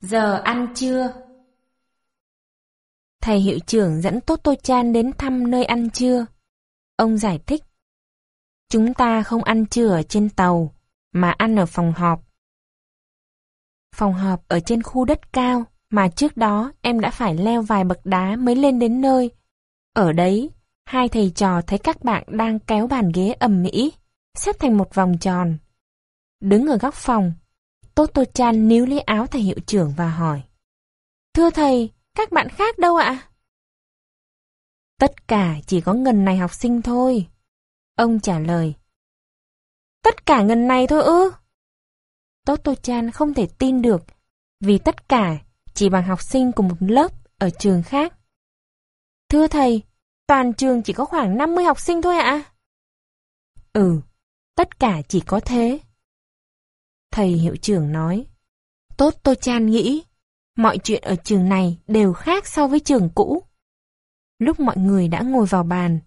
Giờ ăn trưa. Thầy hiệu trưởng dẫn Tốt Tô Chan đến thăm nơi ăn trưa. Ông giải thích. Chúng ta không ăn trưa ở trên tàu, mà ăn ở phòng họp. Phòng họp ở trên khu đất cao mà trước đó em đã phải leo vài bậc đá mới lên đến nơi. Ở đấy, hai thầy trò thấy các bạn đang kéo bàn ghế ầm mỹ, xếp thành một vòng tròn. Đứng ở góc phòng, Toto Chan níu lấy áo thầy hiệu trưởng và hỏi. Thưa thầy, các bạn khác đâu ạ? Tất cả chỉ có ngần này học sinh thôi. Ông trả lời. Tất cả ngần này thôi ư? Toto Chan không thể tin được, vì tất cả chỉ bằng học sinh của một lớp ở trường khác. Thưa thầy, toàn trường chỉ có khoảng 50 học sinh thôi ạ? Ừ, tất cả chỉ có thế. Thầy hiệu trưởng nói. Tốt tôi chan nghĩ, mọi chuyện ở trường này đều khác so với trường cũ. Lúc mọi người đã ngồi vào bàn,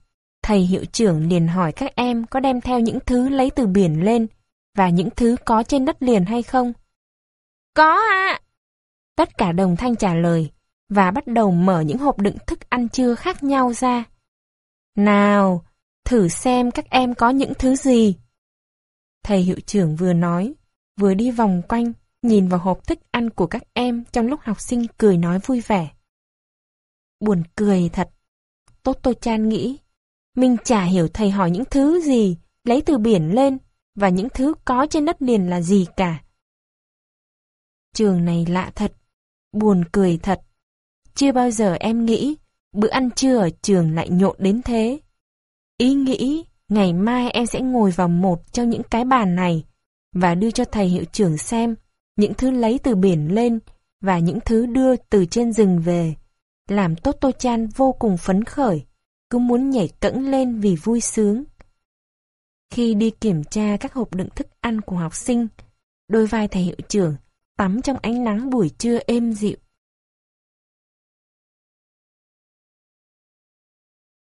thầy hiệu trưởng liền hỏi các em có đem theo những thứ lấy từ biển lên và những thứ có trên đất liền hay không. Có ạ! Tất cả đồng thanh trả lời và bắt đầu mở những hộp đựng thức ăn trưa khác nhau ra. Nào, thử xem các em có những thứ gì. Thầy hiệu trưởng vừa nói, vừa đi vòng quanh, nhìn vào hộp thức ăn của các em trong lúc học sinh cười nói vui vẻ. Buồn cười thật. Tốt tôi chan nghĩ, mình chả hiểu thầy hỏi những thứ gì, lấy từ biển lên, và những thứ có trên đất liền là gì cả. Trường này lạ thật, buồn cười thật. Chưa bao giờ em nghĩ bữa ăn trưa ở trường lại nhộn đến thế. Ý nghĩ ngày mai em sẽ ngồi vào một trong những cái bàn này và đưa cho thầy hiệu trưởng xem những thứ lấy từ biển lên và những thứ đưa từ trên rừng về, làm Toto Chan vô cùng phấn khởi, cứ muốn nhảy cẫng lên vì vui sướng. Khi đi kiểm tra các hộp đựng thức ăn của học sinh, đôi vai thầy hiệu trưởng tắm trong ánh nắng buổi trưa êm dịu.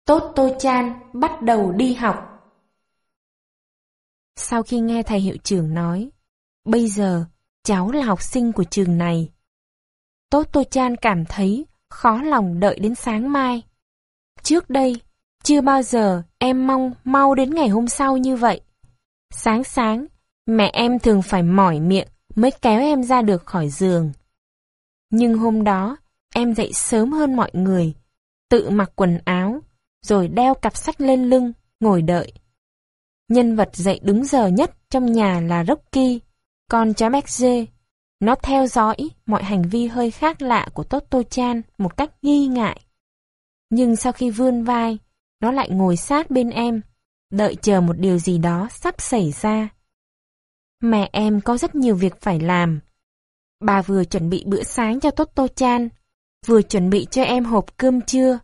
Toto Chan bắt đầu đi học. Sau khi nghe thầy hiệu trưởng nói, bây giờ cháu là học sinh của trường này. Tốt Tô Chan cảm thấy khó lòng đợi đến sáng mai. Trước đây, chưa bao giờ em mong mau đến ngày hôm sau như vậy. Sáng sáng, mẹ em thường phải mỏi miệng mới kéo em ra được khỏi giường. Nhưng hôm đó, em dậy sớm hơn mọi người, tự mặc quần áo, rồi đeo cặp sách lên lưng, ngồi đợi. Nhân vật dậy đứng giờ nhất trong nhà là Rocky, con chó Maxie. Nó theo dõi mọi hành vi hơi khác lạ của Toto Chan một cách nghi ngại. Nhưng sau khi vươn vai, nó lại ngồi sát bên em, đợi chờ một điều gì đó sắp xảy ra. Mẹ em có rất nhiều việc phải làm. Bà vừa chuẩn bị bữa sáng cho Toto Chan, vừa chuẩn bị cho em hộp cơm trưa.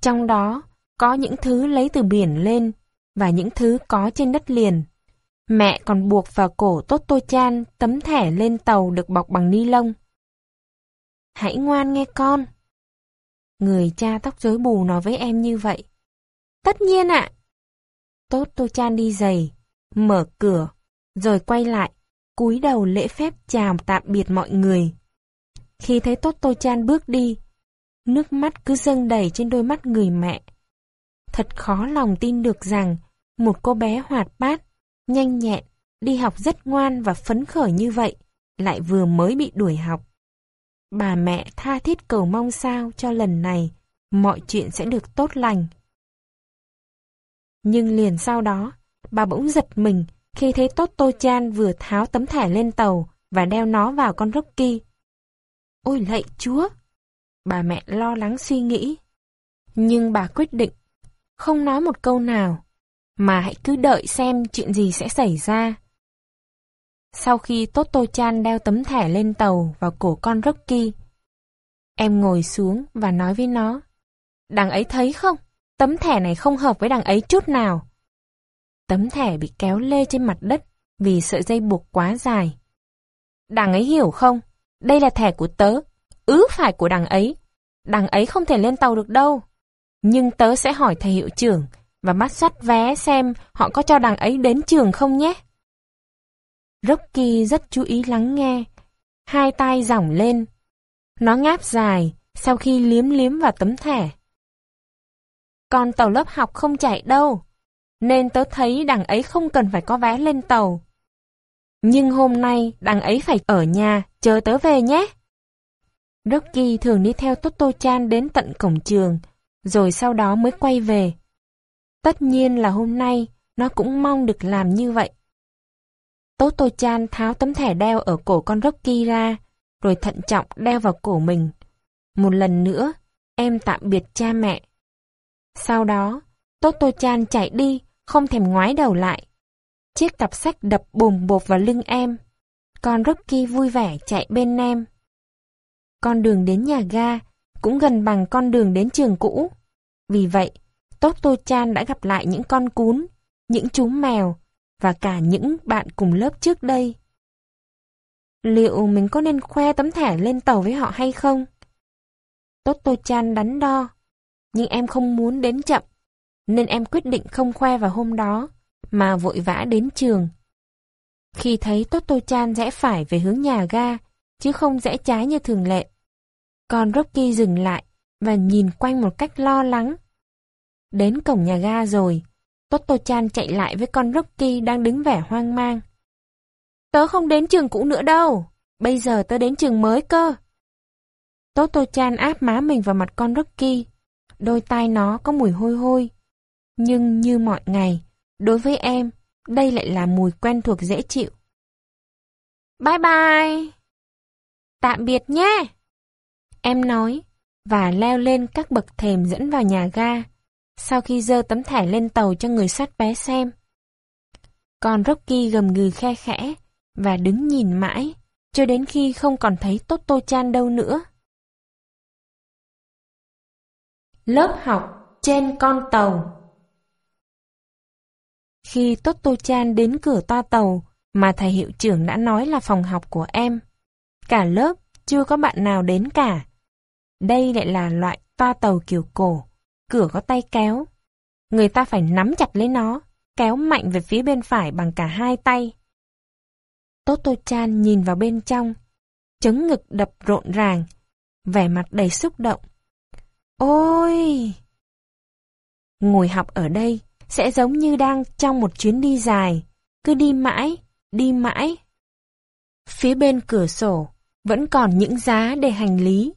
Trong đó có những thứ lấy từ biển lên và những thứ có trên đất liền. Mẹ còn buộc vào cổ tốt tô Chan tấm thẻ lên tàu được bọc bằng ni lông. Hãy ngoan nghe con. Người cha tóc rối bù nói với em như vậy. Tất nhiên ạ. À. tô Chan đi giày, mở cửa, rồi quay lại, cúi đầu lễ phép chào tạm biệt mọi người. Khi thấy tốt tô Chan bước đi, nước mắt cứ dâng đầy trên đôi mắt người mẹ. Thật khó lòng tin được rằng một cô bé hoạt bát, nhanh nhẹn, đi học rất ngoan và phấn khởi như vậy, lại vừa mới bị đuổi học. Bà mẹ tha thiết cầu mong sao cho lần này mọi chuyện sẽ được tốt lành. Nhưng liền sau đó, bà bỗng giật mình khi thấy Toto Chan vừa tháo tấm thẻ lên tàu và đeo nó vào con Rocky. Ôi lạy chúa! Bà mẹ lo lắng suy nghĩ. Nhưng bà quyết định không nói một câu nào mà hãy cứ đợi xem chuyện gì sẽ xảy ra. Sau khi Toto Chan đeo tấm thẻ lên tàu vào cổ con Rocky, em ngồi xuống và nói với nó, đằng ấy thấy không, tấm thẻ này không hợp với đằng ấy chút nào. Tấm thẻ bị kéo lê trên mặt đất vì sợi dây buộc quá dài. Đằng ấy hiểu không, đây là thẻ của tớ, ứ phải của đằng ấy. Đằng ấy không thể lên tàu được đâu. Nhưng tớ sẽ hỏi thầy hiệu trưởng và mắt sắt vé xem họ có cho đằng ấy đến trường không nhé. Rocky rất chú ý lắng nghe, hai tay giỏng lên Nó ngáp dài sau khi liếm liếm vào tấm thẻ. Con tàu lớp học không chạy đâu, nên tớ thấy đằng ấy không cần phải có vé lên tàu. Nhưng hôm nay đằng ấy phải ở nhà, chờ tớ về nhé. Rocky thường đi theo Toto-chan đến tận cổng trường, rồi sau đó mới quay về. Tất nhiên là hôm nay, nó cũng mong được làm như vậy. Toto-chan tháo tấm thẻ đeo ở cổ con Rocky ra, rồi thận trọng đeo vào cổ mình. Một lần nữa, em tạm biệt cha mẹ. Sau đó, Toto-chan chạy đi, không thèm ngoái đầu lại. Chiếc cặp sách đập bùm bột vào lưng em. Con Rocky vui vẻ chạy bên em. Con đường đến nhà ga cũng gần bằng con đường đến trường cũ. Vì vậy, Toto Chan đã gặp lại những con cún, những chú mèo và cả những bạn cùng lớp trước đây. Liệu mình có nên khoe tấm thẻ lên tàu với họ hay không? Toto Chan đắn đo, nhưng em không muốn đến chậm, nên em quyết định không khoe vào hôm đó, mà vội vã đến trường. Khi thấy Toto Chan rẽ phải về hướng nhà ga, chứ không rẽ trái như thường lệ. Còn Rocky dừng lại và nhìn quanh một cách lo lắng. Đến cổng nhà ga rồi, Toto-chan chạy lại với con Rocky đang đứng vẻ hoang mang. Tớ không đến trường cũ nữa đâu, bây giờ tớ đến trường mới cơ. Toto-chan áp má mình vào mặt con Rocky, đôi tai nó có mùi hôi hôi. Nhưng như mọi ngày, đối với em, đây lại là mùi quen thuộc dễ chịu. Bye bye! Tạm biệt nhé! Em nói, và leo lên các bậc thềm dẫn vào nhà ga, sau khi dơ tấm thẻ lên tàu cho người soát vé xem. Còn Rocky gầm gừ khe khẽ, và đứng nhìn mãi, cho đến khi không còn thấy Toto Chan đâu nữa. Lớp học trên con tàu Khi Toto Chan đến cửa toa tàu mà thầy hiệu trưởng đã nói là phòng học của em, cả lớp chưa có bạn nào đến cả. Đây lại là loại toa tàu kiểu cổ, cửa có tay kéo. Người ta phải nắm chặt lấy nó, kéo mạnh về phía bên phải bằng cả hai tay. Toto Chan nhìn vào bên trong, chấn ngực đập rộn ràng, vẻ mặt đầy xúc động. Ôi! Ngồi học ở đây sẽ giống như đang trong một chuyến đi dài, cứ đi mãi, đi mãi. Phía bên cửa sổ vẫn còn những giá để hành lý.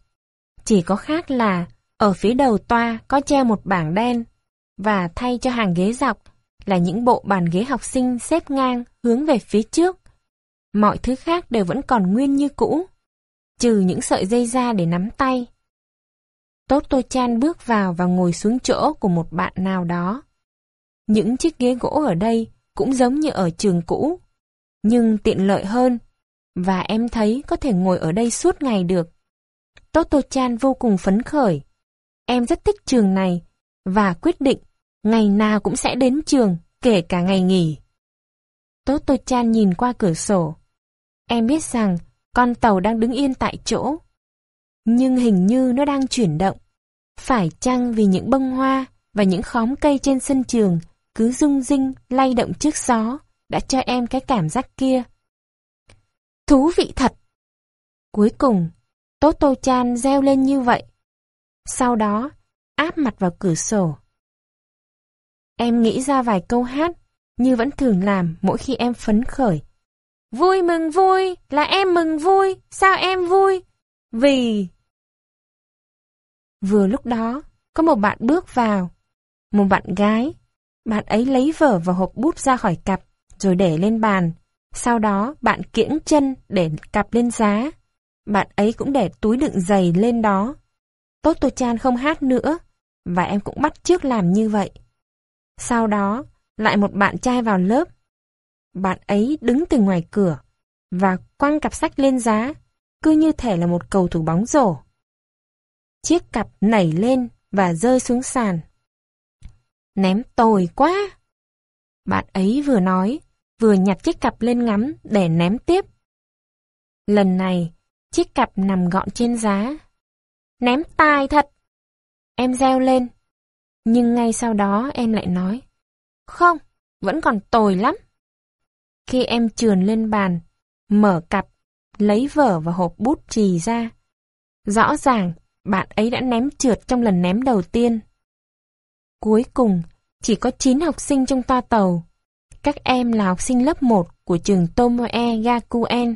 Chỉ có khác là ở phía đầu toa có treo một bảng đen và thay cho hàng ghế dọc là những bộ bàn ghế học sinh xếp ngang hướng về phía trước. Mọi thứ khác đều vẫn còn nguyên như cũ, trừ những sợi dây da để nắm tay. Tốt Tô Chan bước vào và ngồi xuống chỗ của một bạn nào đó. Những chiếc ghế gỗ ở đây cũng giống như ở trường cũ, nhưng tiện lợi hơn, và em thấy có thể ngồi ở đây suốt ngày được. Toto Chan vô cùng phấn khởi. Em rất thích trường này, và quyết định ngày nào cũng sẽ đến trường, kể cả ngày nghỉ. Toto Chan nhìn qua cửa sổ. Em biết rằng con tàu đang đứng yên tại chỗ. Nhưng hình như nó đang chuyển động. Phải chăng vì những bông hoa và những khóm cây trên sân trường cứ rung rinh lay động trước gió đã cho em cái cảm giác kia. Thú vị thật! Cuối cùng, Toto Chan reo lên như vậy. Sau đó, áp mặt vào cửa sổ. Em nghĩ ra vài câu hát, như vẫn thường làm mỗi khi em phấn khởi. Vui mừng vui, là em mừng vui, sao em vui? Vì... Vừa lúc đó, có một bạn bước vào. Một bạn gái. Bạn ấy lấy vở và hộp bút ra khỏi cặp, rồi để lên bàn. Sau đó, bạn kiễng chân để cặp lên giá. Bạn ấy cũng để túi đựng giày lên đó. Toto Chan không hát nữa, và em cũng bắt trước làm như vậy. Sau đó, lại một bạn trai vào lớp. Bạn ấy đứng từ ngoài cửa và quăng cặp sách lên giá, cứ như thể là một cầu thủ bóng rổ. Chiếc cặp nảy lên và rơi xuống sàn. Ném tồi quá! Bạn ấy vừa nói, vừa nhặt chiếc cặp lên ngắm để ném tiếp. Lần này, chiếc cặp nằm gọn trên giá. Ném tài thật! Em reo lên. Nhưng ngay sau đó em lại nói. Không, vẫn còn tồi lắm. Khi em trườn lên bàn, mở cặp, lấy vở và hộp bút chì ra, Rõ ràng, bạn ấy đã ném trượt trong lần ném đầu tiên. Cuối cùng, chỉ có 9 học sinh trong toa tàu. Các em là học sinh lớp 1 của trường Tomoe Gakuen.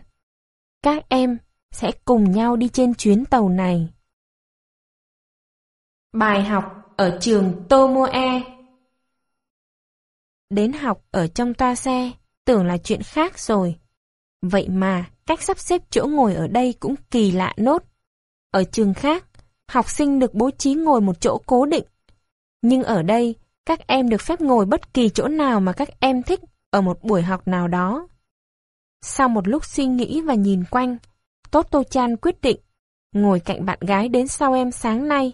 Các em sẽ cùng nhau đi trên chuyến tàu này. Bài học ở trường Tomoe Đến học ở trong toa xe, tưởng là chuyện khác rồi. Vậy mà, cách sắp xếp chỗ ngồi ở đây cũng kỳ lạ nốt. Ở trường khác, học sinh được bố trí ngồi một chỗ cố định. Nhưng ở đây, các em được phép ngồi bất kỳ chỗ nào mà các em thích ở một buổi học nào đó. Sau một lúc suy nghĩ và nhìn quanh, Toto Chan quyết định ngồi cạnh bạn gái đến sau em sáng nay,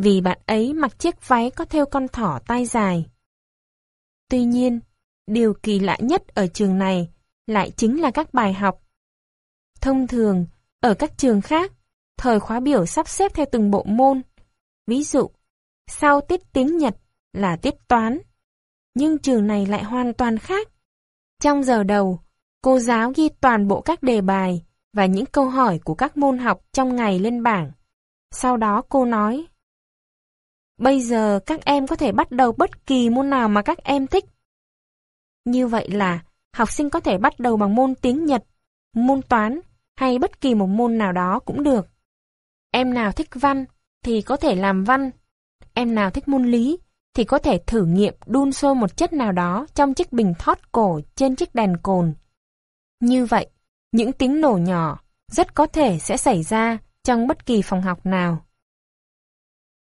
vì bạn ấy mặc chiếc váy có thêu con thỏ tai dài. Tuy nhiên, điều kỳ lạ nhất ở trường này lại chính là các bài học. Thông thường, ở các trường khác, thời khóa biểu sắp xếp theo từng bộ môn. Ví dụ, sau tiết tiếng Nhật là tiết toán. Nhưng trường này lại hoàn toàn khác. Trong giờ đầu, cô giáo ghi toàn bộ các đề bài và những câu hỏi của các môn học trong ngày lên bảng. Sau đó cô nói, Bây giờ các em có thể bắt đầu bất kỳ môn nào mà các em thích. Như vậy là học sinh có thể bắt đầu bằng môn tiếng Nhật, môn toán hay bất kỳ một môn nào đó cũng được. Em nào thích văn thì có thể làm văn. Em nào thích môn lý thì có thể thử nghiệm đun sôi một chất nào đó trong chiếc bình thoát cổ trên chiếc đèn cồn. Như vậy, những tiếng nổ nhỏ rất có thể sẽ xảy ra trong bất kỳ phòng học nào.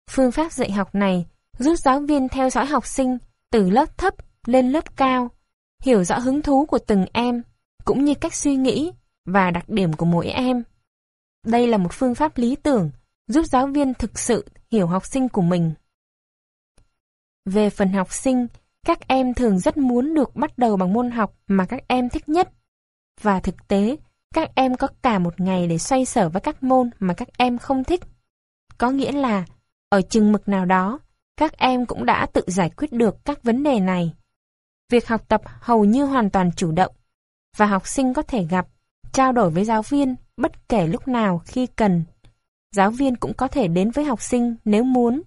Phương pháp dạy học này giúp giáo viên theo dõi học sinh từ lớp thấp lên lớp cao, hiểu rõ hứng thú của từng em, cũng như cách suy nghĩ và đặc điểm của mỗi em. Đây là một phương pháp lý tưởng giúp giáo viên thực sự hiểu học sinh của mình. Về phần học sinh, các em thường rất muốn được bắt đầu bằng môn học mà các em thích nhất. Và thực tế, các em có cả một ngày để xoay sở với các môn mà các em không thích. Có nghĩa là, ở chừng mực nào đó, các em cũng đã tự giải quyết được các vấn đề này. Việc học tập hầu như hoàn toàn chủ động, và học sinh có thể gặp, trao đổi với giáo viên bất kể lúc nào khi cần. Giáo viên cũng có thể đến với học sinh nếu muốn,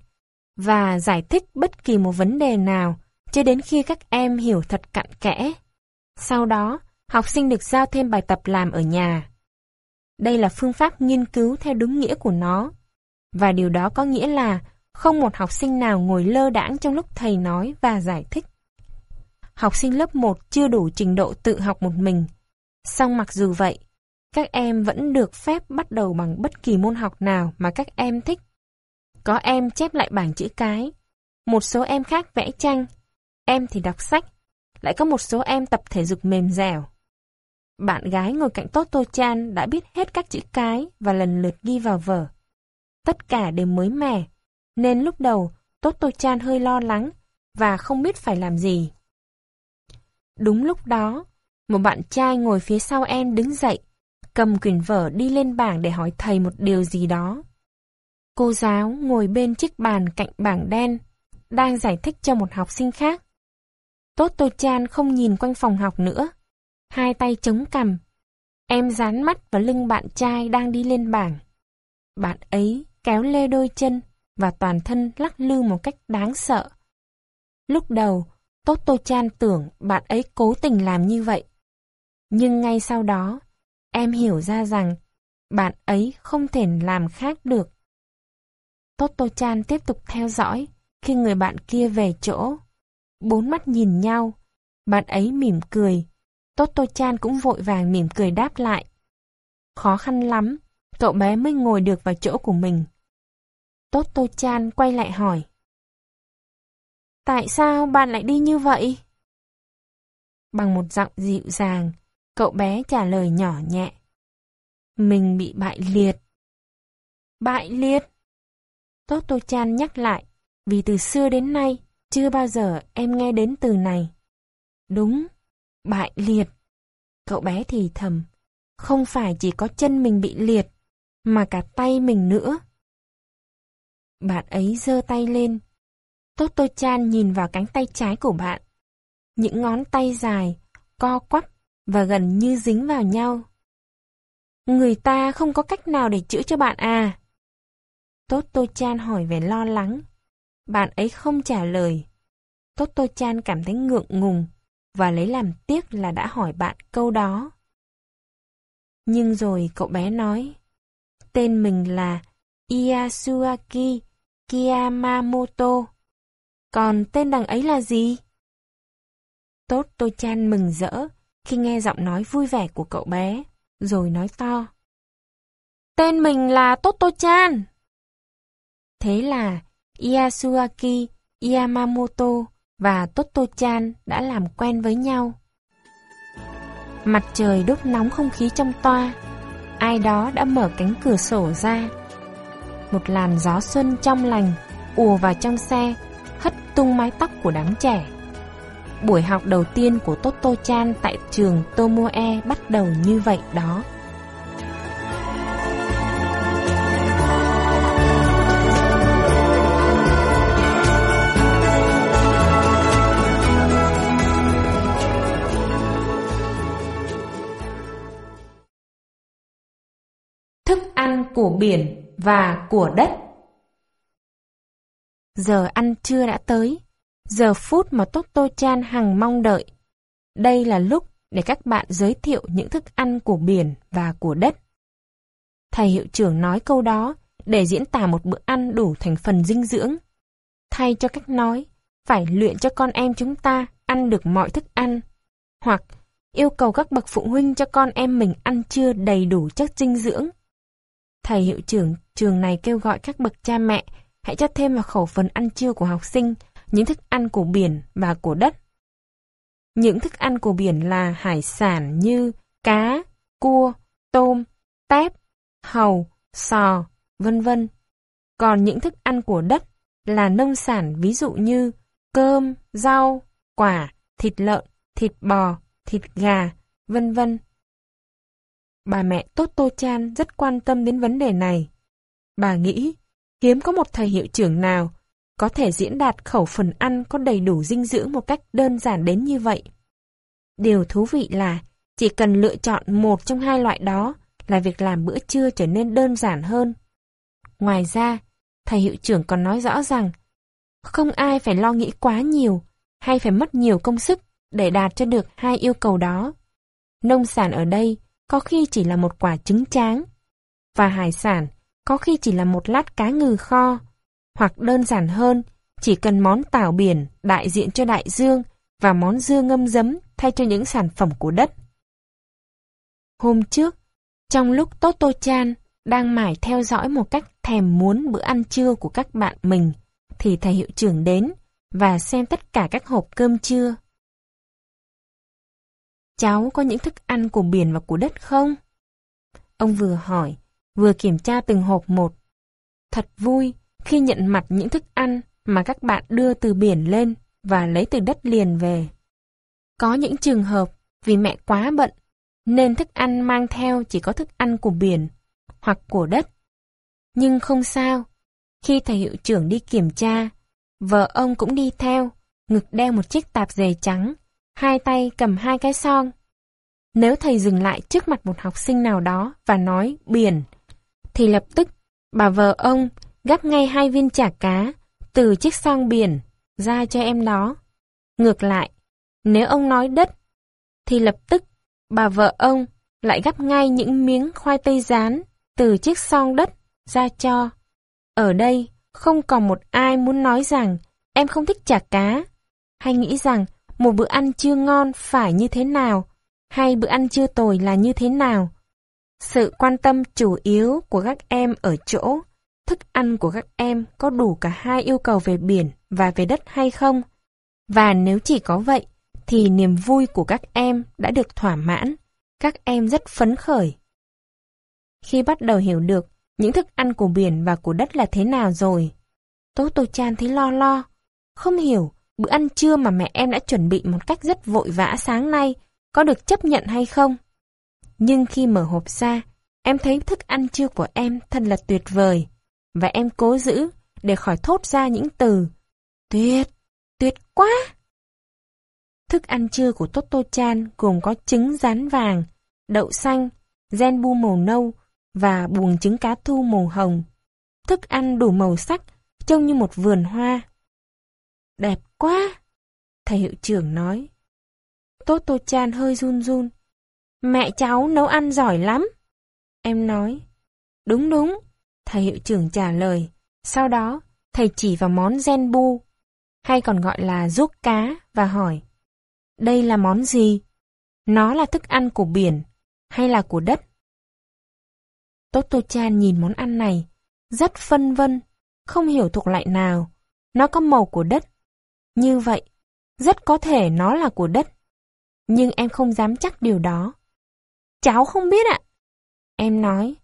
và giải thích bất kỳ một vấn đề nào cho đến khi các em hiểu thật cặn kẽ. Sau đó, học sinh được giao thêm bài tập làm ở nhà. Đây là phương pháp nghiên cứu theo đúng nghĩa của nó. Và điều đó có nghĩa là không một học sinh nào ngồi lơ đãng trong lúc thầy nói và giải thích. Học sinh lớp 1 chưa đủ trình độ tự học một mình. Song mặc dù vậy, các em vẫn được phép bắt đầu bằng bất kỳ môn học nào mà các em thích. Có em chép lại bảng chữ cái, một số em khác vẽ tranh, em thì đọc sách, lại có một số em tập thể dục mềm dẻo. Bạn gái ngồi cạnh Toto Chan đã biết hết các chữ cái và lần lượt ghi vào vở. Tất cả đều mới mẻ, nên lúc đầu Toto Chan hơi lo lắng và không biết phải làm gì. Đúng lúc đó, một bạn trai ngồi phía sau em đứng dậy, cầm quyển vở đi lên bảng để hỏi thầy một điều gì đó. Cô giáo ngồi bên chiếc bàn cạnh bảng đen, đang giải thích cho một học sinh khác. Tốt Chan không nhìn quanh phòng học nữa, hai tay chống cằm. Em dán mắt vào lưng bạn trai đang đi lên bảng. Bạn ấy kéo lê đôi chân và toàn thân lắc lư một cách đáng sợ. Lúc đầu, Tốt Tô Chan tưởng bạn ấy cố tình làm như vậy. Nhưng ngay sau đó, em hiểu ra rằng bạn ấy không thể làm khác được. Toto Chan tiếp tục theo dõi khi người bạn kia về chỗ. Bốn mắt nhìn nhau, bạn ấy mỉm cười. Toto Chan cũng vội vàng mỉm cười đáp lại. Khó khăn lắm, cậu bé mới ngồi được vào chỗ của mình. tốt tô Chan quay lại hỏi. Tại sao bạn lại đi như vậy? Bằng một giọng dịu dàng, cậu bé trả lời nhỏ nhẹ. Mình bị bại liệt. Bại liệt? tốt tô Chan nhắc lại, vì từ xưa đến nay, chưa bao giờ em nghe đến từ này. Đúng, bại liệt. Cậu bé thì thầm, không phải chỉ có chân mình bị liệt, mà cả tay mình nữa. Bạn ấy giơ tay lên. Toto Chan nhìn vào cánh tay trái của bạn. Những ngón tay dài, co quắp và gần như dính vào nhau. Người ta không có cách nào để chữa cho bạn à? Toto Chan hỏi về lo lắng. Bạn ấy không trả lời. Toto Chan cảm thấy ngượng ngùng và lấy làm tiếc là đã hỏi bạn câu đó. Nhưng rồi cậu bé nói, tên mình là Iyasuaki Kiyamamoto. Còn tên đằng ấy là gì? Tốt tôi chan mừng rỡ khi nghe giọng nói vui vẻ của cậu bé, rồi nói to. Tên mình là Toto Chan. Thế là Yasuaki Yamamoto và Toto Chan đã làm quen với nhau. Mặt trời đốt nóng không khí trong toa, ai đó đã mở cánh cửa sổ ra. Một làn gió xuân trong lành ùa vào trong xe, hất tung mái tóc của đám trẻ. Buổi học đầu tiên của Toto Chan tại trường Tomoe bắt đầu như vậy đó. Của biển và của đất Giờ ăn trưa đã tới giờ phút mà Toto Chan hằng mong đợi. Đây là lúc để các bạn giới thiệu những thức ăn của biển và của đất. Thầy hiệu trưởng nói câu đó để diễn tả một bữa ăn đủ thành phần dinh dưỡng. Thay cho cách nói, phải luyện cho con em chúng ta ăn được mọi thức ăn. Hoặc yêu cầu các bậc phụ huynh cho con em mình ăn trưa đầy đủ chất dinh dưỡng. Thầy hiệu trưởng trường này kêu gọi các bậc cha mẹ hãy cho thêm vào khẩu phần ăn trưa của học sinh những thức ăn của biển và của đất. Những thức ăn của biển là hải sản như cá, cua, tôm, tép, hầu, sò, vân vân. Còn những thức ăn của đất là nông sản ví dụ như cơm, rau, quả, thịt lợn, thịt bò, thịt gà, vân vân. Bà mẹ Toto Chan rất quan tâm đến vấn đề này. Bà nghĩ hiếm có một thầy hiệu trưởng nào có thể diễn đạt khẩu phần ăn có đầy đủ dinh dưỡng một cách đơn giản đến như vậy. Điều thú vị là chỉ cần lựa chọn một trong hai loại đó là việc làm bữa trưa trở nên đơn giản hơn. Ngoài ra, thầy hiệu trưởng còn nói rõ rằng không ai phải lo nghĩ quá nhiều hay phải mất nhiều công sức để đạt cho được hai yêu cầu đó. Nông sản ở đây có khi chỉ là một quả trứng tráng và hải sản có khi chỉ là một lát cá ngừ kho hoặc đơn giản hơn, chỉ cần món tảo biển đại diện cho đại dương và món dưa ngâm giấm thay cho những sản phẩm của đất. Hôm trước, trong lúc Toto Chan đang mải theo dõi một cách thèm muốn bữa ăn trưa của các bạn mình, thì thầy hiệu trưởng đến và xem tất cả các hộp cơm trưa. Cháu có những thức ăn của biển và của đất không? Ông vừa hỏi, vừa kiểm tra từng hộp một. Thật vui khi nhận mặt những thức ăn mà các bạn đưa từ biển lên và lấy từ đất liền về. Có những trường hợp vì mẹ quá bận nên thức ăn mang theo chỉ có thức ăn của biển hoặc của đất. Nhưng không sao, khi thầy hiệu trưởng đi kiểm tra, vợ ông cũng đi theo, ngực đeo một chiếc tạp dề trắng, hai tay cầm hai cái son. Nếu thầy dừng lại trước mặt một học sinh nào đó và nói biển, thì lập tức bà vợ ông gắp ngay hai viên chả cá từ chiếc son biển ra cho em đó. Ngược lại, nếu ông nói đất, thì lập tức bà vợ ông lại gắp ngay những miếng khoai tây rán từ chiếc son đất ra cho. Ở đây, không còn một ai muốn nói rằng em không thích chả cá, hay nghĩ rằng một bữa ăn chưa ngon phải như thế nào, hay bữa ăn chưa tồi là như thế nào. Sự quan tâm chủ yếu của các em ở chỗ thức ăn của các em có đủ cả hai yêu cầu về biển và về đất hay không? Và nếu chỉ có vậy, thì niềm vui của các em đã được thỏa mãn, các em rất phấn khởi. Khi bắt đầu hiểu được những thức ăn của biển và của đất là thế nào rồi, Tố Tô Chan thấy lo lo, không hiểu bữa ăn trưa mà mẹ em đã chuẩn bị một cách rất vội vã sáng nay có được chấp nhận hay không. Nhưng khi mở hộp ra, em thấy thức ăn trưa của em thật là tuyệt vời và em cố giữ để khỏi thốt ra những từ Tuyệt, tuyệt quá! Thức ăn trưa của Toto Chan gồm có trứng rán vàng, đậu xanh, gen bu màu nâu và buồng trứng cá thu màu hồng. thức ăn đủ màu sắc, trông như một vườn hoa. Đẹp quá! Thầy hiệu trưởng nói. Tốt Tô Chan hơi run run. Mẹ cháu nấu ăn giỏi lắm. Em nói. Đúng đúng, thầy hiệu trưởng trả lời. Sau đó, thầy chỉ vào món gen bu, hay còn gọi là ruốc cá, và hỏi. Đây là món gì? Nó là thức ăn của biển, hay là của đất? Toto Chan nhìn món ăn này, rất phân vân, không hiểu thuộc loại nào. Nó có màu của đất. Như vậy, rất có thể nó là của đất. Nhưng em không dám chắc điều đó. Cháu không biết ạ. Em nói.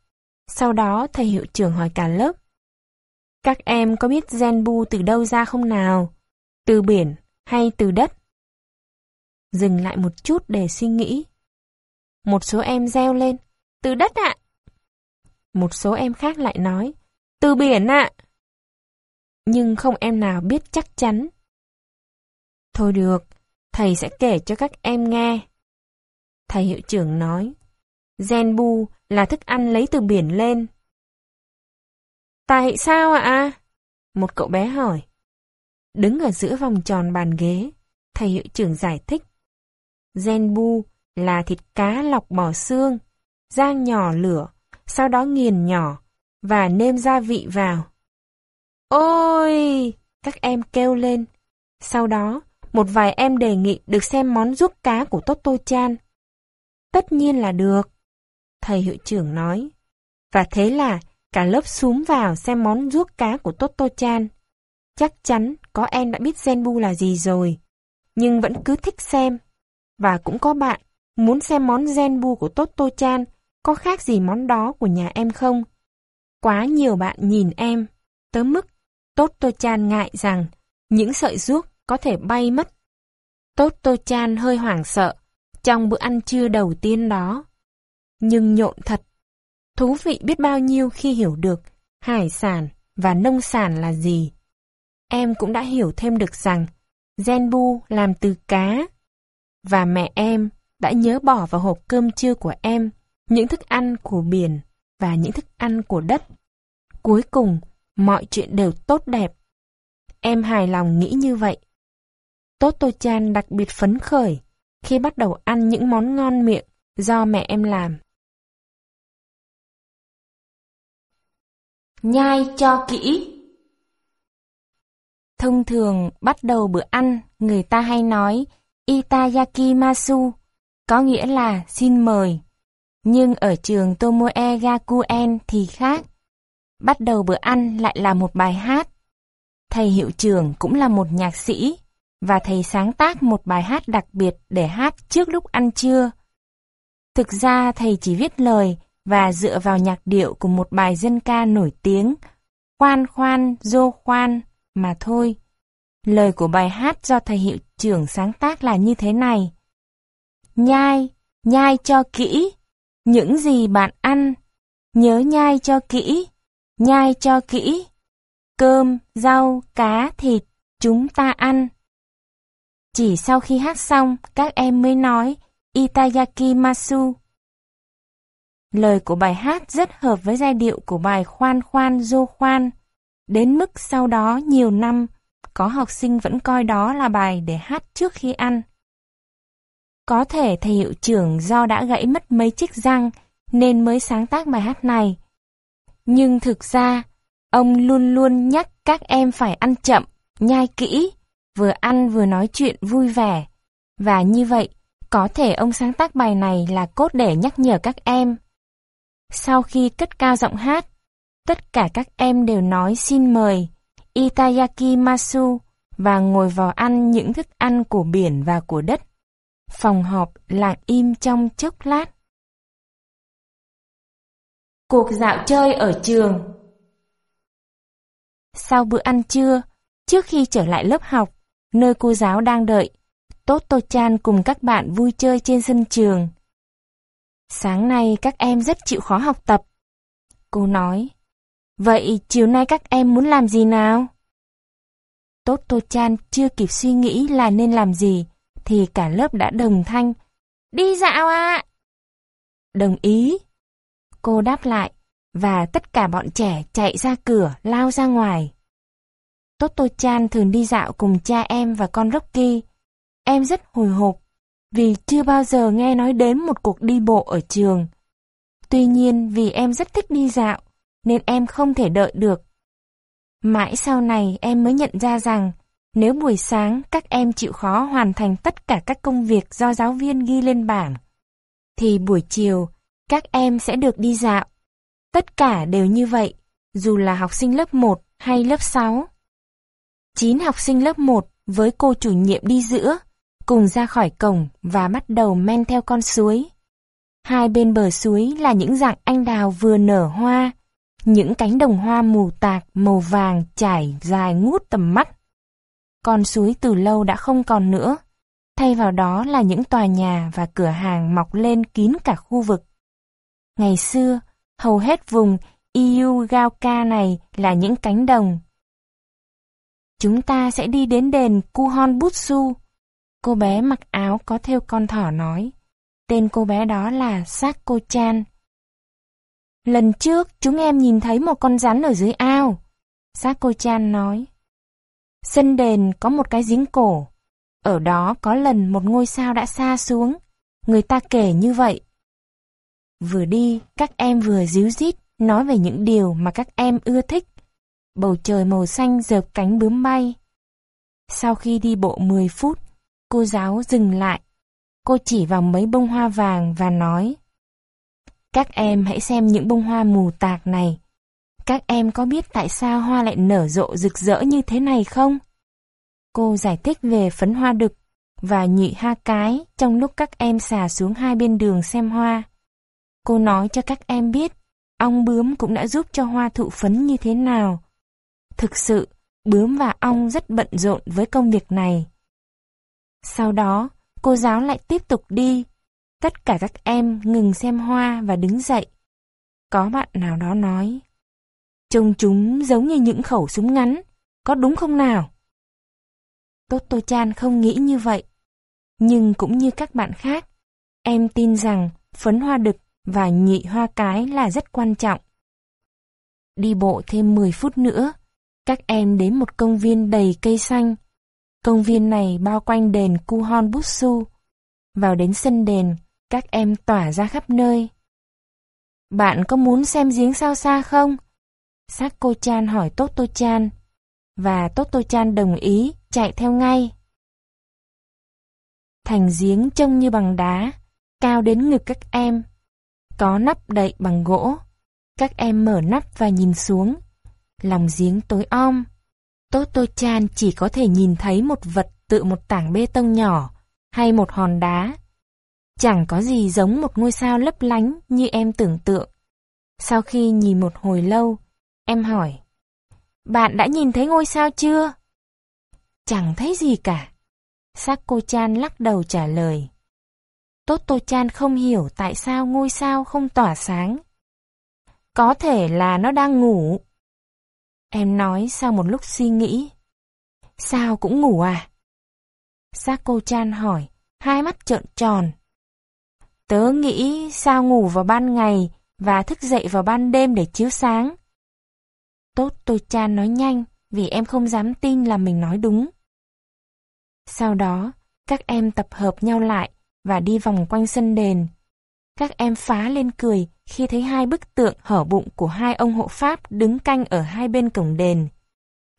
Sau đó thầy hiệu trưởng hỏi cả lớp. Các em có biết Zenbu từ đâu ra không nào? Từ biển hay từ đất? Dừng lại một chút để suy nghĩ. Một số em reo lên. Từ đất ạ. Một số em khác lại nói. Từ biển ạ. Nhưng không em nào biết chắc chắn. Thôi được, thầy sẽ kể cho các em nghe. Thầy hiệu trưởng nói. Zenbu là thức ăn lấy từ biển lên. Tại sao ạ? Một cậu bé hỏi. Đứng ở giữa vòng tròn bàn ghế, thầy hiệu trưởng giải thích. Zenbu là thịt cá lọc bỏ xương, rang nhỏ lửa, sau đó nghiền nhỏ và nêm gia vị vào. Ôi! Các em kêu lên. Sau đó, một vài em đề nghị được xem món ruốc cá của Toto Chan. Tất nhiên là được thầy hiệu trưởng nói. Và thế là cả lớp xúm vào xem món ruốc cá của Toto Chan. Chắc chắn có em đã biết Zenbu là gì rồi, nhưng vẫn cứ thích xem. Và cũng có bạn muốn xem món Zenbu của Toto Chan có khác gì món đó của nhà em không? Quá nhiều bạn nhìn em, tới mức Toto Chan ngại rằng những sợi ruốc có thể bay mất. Tốt tô Chan hơi hoảng sợ trong bữa ăn trưa đầu tiên đó nhưng nhộn thật. Thú vị biết bao nhiêu khi hiểu được hải sản và nông sản là gì. Em cũng đã hiểu thêm được rằng Zenbu làm từ cá. Và mẹ em đã nhớ bỏ vào hộp cơm trưa của em những thức ăn của biển và những thức ăn của đất. Cuối cùng, mọi chuyện đều tốt đẹp. Em hài lòng nghĩ như vậy. Toto Chan đặc biệt phấn khởi khi bắt đầu ăn những món ngon miệng do mẹ em làm. Nhai cho kỹ. Thông thường bắt đầu bữa ăn, người ta hay nói Itayakimasu, có nghĩa là xin mời. Nhưng ở trường Tomoe Gakuen thì khác. Bắt đầu bữa ăn lại là một bài hát. Thầy hiệu trưởng cũng là một nhạc sĩ, và thầy sáng tác một bài hát đặc biệt để hát trước lúc ăn trưa. Thực ra thầy chỉ viết lời và dựa vào nhạc điệu của một bài dân ca nổi tiếng, khoan khoan dô khoan mà thôi. Lời của bài hát do thầy hiệu trưởng sáng tác là như thế này. Nhai, nhai cho kỹ, những gì bạn ăn, nhớ nhai cho kỹ, nhai cho kỹ. Cơm, rau, cá, thịt, chúng ta ăn. Chỉ sau khi hát xong, các em mới nói Itayaki Masu Lời của bài hát rất hợp với giai điệu của bài Khoan khoan dô khoan, đến mức sau đó nhiều năm, có học sinh vẫn coi đó là bài để hát trước khi ăn. Có thể thầy hiệu trưởng do đã gãy mất mấy chiếc răng nên mới sáng tác bài hát này. Nhưng thực ra, ông luôn luôn nhắc các em phải ăn chậm, nhai kỹ, vừa ăn vừa nói chuyện vui vẻ. Và như vậy, có thể ông sáng tác bài này là cốt để nhắc nhở các em sau khi cất cao giọng hát, tất cả các em đều nói xin mời Itayaki Masu và ngồi vào ăn những thức ăn của biển và của đất. Phòng họp lặng im trong chốc lát. Cuộc dạo chơi ở trường Sau bữa ăn trưa, trước khi trở lại lớp học, nơi cô giáo đang đợi, Tốt Tô Chan cùng các bạn vui chơi trên sân trường. Sáng nay các em rất chịu khó học tập. Cô nói, vậy chiều nay các em muốn làm gì nào? Tốt Tô Chan chưa kịp suy nghĩ là nên làm gì, thì cả lớp đã đồng thanh. Đi dạo ạ! Đồng ý. Cô đáp lại, và tất cả bọn trẻ chạy ra cửa, lao ra ngoài. Toto Chan thường đi dạo cùng cha em và con Rocky. Em rất hồi hộp, vì chưa bao giờ nghe nói đến một cuộc đi bộ ở trường. Tuy nhiên vì em rất thích đi dạo, nên em không thể đợi được. Mãi sau này em mới nhận ra rằng, nếu buổi sáng các em chịu khó hoàn thành tất cả các công việc do giáo viên ghi lên bảng, thì buổi chiều các em sẽ được đi dạo. Tất cả đều như vậy, dù là học sinh lớp 1 hay lớp 6. 9 học sinh lớp 1 với cô chủ nhiệm đi giữa, cùng ra khỏi cổng và bắt đầu men theo con suối. Hai bên bờ suối là những dạng anh đào vừa nở hoa, những cánh đồng hoa mù tạc màu vàng trải dài ngút tầm mắt. Con suối từ lâu đã không còn nữa, thay vào đó là những tòa nhà và cửa hàng mọc lên kín cả khu vực. Ngày xưa, hầu hết vùng Iugaoka này là những cánh đồng. Chúng ta sẽ đi đến đền Kuhon Butsu. Cô bé mặc áo có theo con thỏ nói. Tên cô bé đó là Sakko Chan. Lần trước chúng em nhìn thấy một con rắn ở dưới ao. Sakko Chan nói. Sân đền có một cái giếng cổ. Ở đó có lần một ngôi sao đã xa xuống. Người ta kể như vậy. Vừa đi, các em vừa díu dít, nói về những điều mà các em ưa thích. Bầu trời màu xanh dợp cánh bướm bay. Sau khi đi bộ 10 phút, cô giáo dừng lại. Cô chỉ vào mấy bông hoa vàng và nói Các em hãy xem những bông hoa mù tạc này. Các em có biết tại sao hoa lại nở rộ rực rỡ như thế này không? Cô giải thích về phấn hoa đực và nhị ha cái trong lúc các em xà xuống hai bên đường xem hoa. Cô nói cho các em biết, ong bướm cũng đã giúp cho hoa thụ phấn như thế nào. Thực sự, bướm và ong rất bận rộn với công việc này. Sau đó, cô giáo lại tiếp tục đi. Tất cả các em ngừng xem hoa và đứng dậy. Có bạn nào đó nói, trông chúng giống như những khẩu súng ngắn, có đúng không nào? Tốt Tô Chan không nghĩ như vậy. Nhưng cũng như các bạn khác, em tin rằng phấn hoa đực và nhị hoa cái là rất quan trọng. Đi bộ thêm 10 phút nữa, các em đến một công viên đầy cây xanh. Công viên này bao quanh đền Kuhon Butsu. Vào đến sân đền, các em tỏa ra khắp nơi. Bạn có muốn xem giếng sao xa không? Sako-chan hỏi Toto-chan. Và Toto-chan đồng ý, chạy theo ngay. Thành giếng trông như bằng đá, cao đến ngực các em. Có nắp đậy bằng gỗ. Các em mở nắp và nhìn xuống. Lòng giếng tối om. Toto Chan chỉ có thể nhìn thấy một vật tự một tảng bê tông nhỏ hay một hòn đá. Chẳng có gì giống một ngôi sao lấp lánh như em tưởng tượng. Sau khi nhìn một hồi lâu, em hỏi. Bạn đã nhìn thấy ngôi sao chưa? Chẳng thấy gì cả. Sako-chan lắc đầu trả lời. Toto-chan không hiểu tại sao ngôi sao không tỏa sáng. Có thể là nó đang ngủ. Em nói sau một lúc suy nghĩ. Sao cũng ngủ à? Sako-chan hỏi, hai mắt trợn tròn. Tớ nghĩ sao ngủ vào ban ngày và thức dậy vào ban đêm để chiếu sáng. Tốt tôi chan nói nhanh vì em không dám tin là mình nói đúng. Sau đó, các em tập hợp nhau lại và đi vòng quanh sân đền. Các em phá lên cười khi thấy hai bức tượng hở bụng của hai ông hộ Pháp đứng canh ở hai bên cổng đền.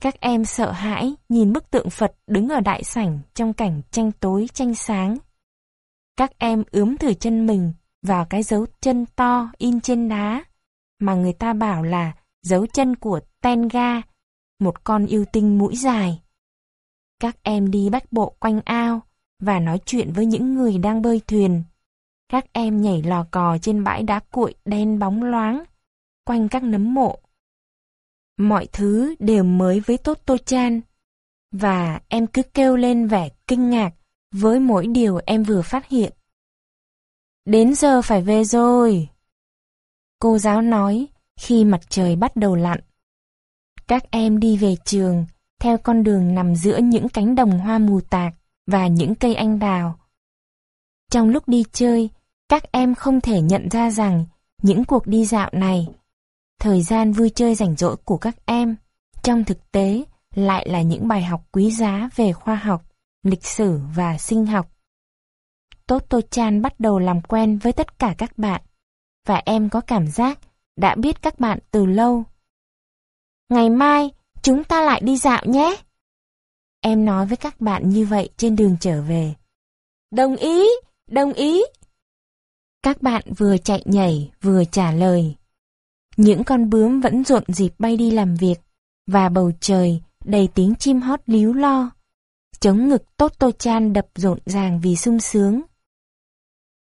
Các em sợ hãi nhìn bức tượng Phật đứng ở đại sảnh trong cảnh tranh tối tranh sáng. Các em ướm thử chân mình vào cái dấu chân to in trên đá, mà người ta bảo là dấu chân của Tenga, một con yêu tinh mũi dài. Các em đi bách bộ quanh ao và nói chuyện với những người đang bơi thuyền. Các em nhảy lò cò trên bãi đá cuội đen bóng loáng, quanh các nấm mộ. Mọi thứ đều mới với tốt tô Chan, và em cứ kêu lên vẻ kinh ngạc với mỗi điều em vừa phát hiện. Đến giờ phải về rồi. Cô giáo nói khi mặt trời bắt đầu lặn. Các em đi về trường, theo con đường nằm giữa những cánh đồng hoa mù tạc và những cây anh đào. Trong lúc đi chơi, các em không thể nhận ra rằng những cuộc đi dạo này thời gian vui chơi rảnh rỗi của các em, trong thực tế lại là những bài học quý giá về khoa học, lịch sử và sinh học. Toto Chan bắt đầu làm quen với tất cả các bạn, và em có cảm giác đã biết các bạn từ lâu. Ngày mai, chúng ta lại đi dạo nhé. Em nói với các bạn như vậy trên đường trở về. Đồng ý, đồng ý. Các bạn vừa chạy nhảy vừa trả lời. Những con bướm vẫn rộn dịp bay đi làm việc, và bầu trời đầy tiếng chim hót líu lo. Chống ngực Toto Chan đập rộn ràng vì sung sướng.